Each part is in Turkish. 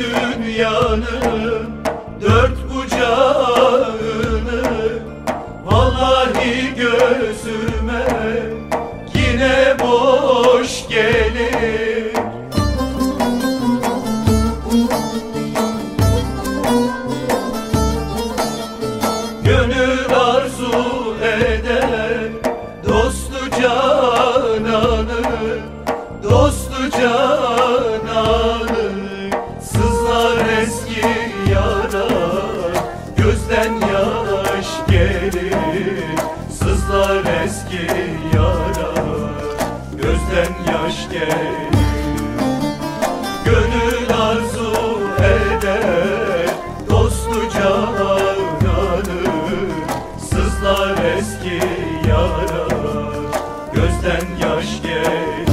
dünyanın dört bucağını Vallahi gözüme yine boş gelir. Gönül arzu eder dostu cananı Dostu cananı Sızlar eski yara Gözden yaş gelir. Gönül arzu eder Dostu cananı Sızlar eski yara Gözden yaş gelir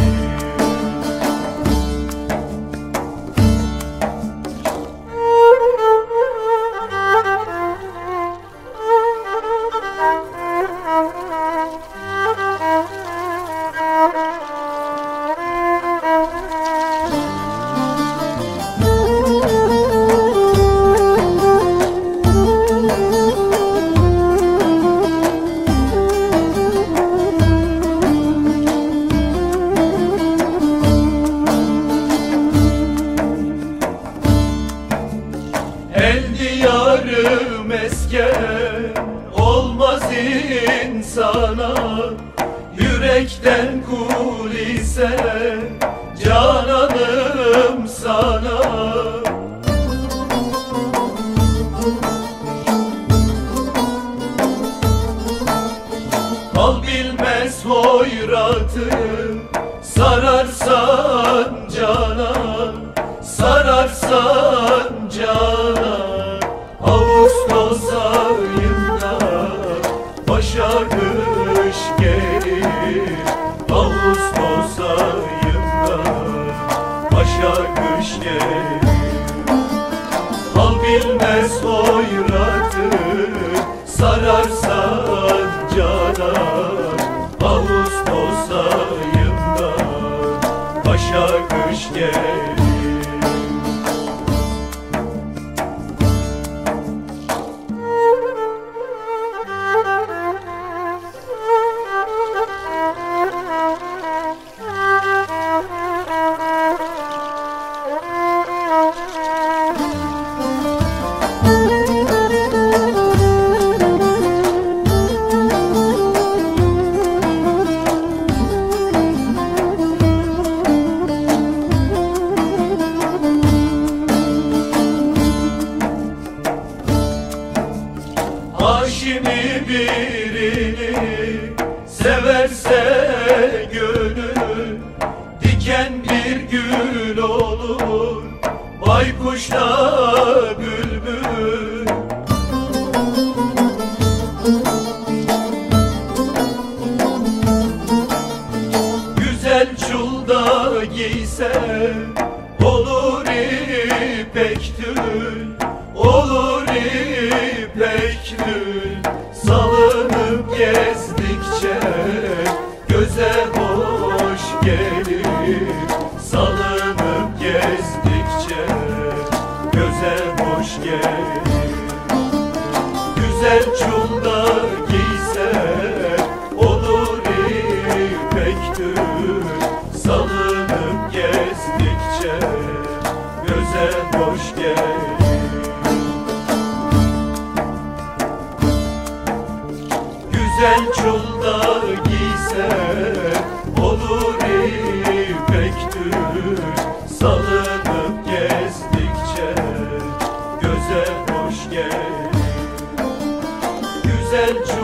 mesken olmaz insana. Yürekten kul ise cananım sana. Al bilmez hoyratı Sararsan cana Sararsan cana Ağustos ayında Başa kış gelir. Ağustos ayında Başa kış gelir. Al bilmez hoyratı cana Haşimi birini severse gönül Diken bir gül olur Baykuş da bülbül. Güzel çulda giyse Olur ipek tül Olur ipek tül Salınıp gezdikçe Göze hoş gelir. Salınıp gezdikçe Göze hoş gelir. Güzel çulda giyse Olur ipek tül Salınıp gezdikçe Göze hoş gelir Güzel çulda giyse Olur ipek tül Salınıp gezdikçe Göze hoş gelir Güzel çulda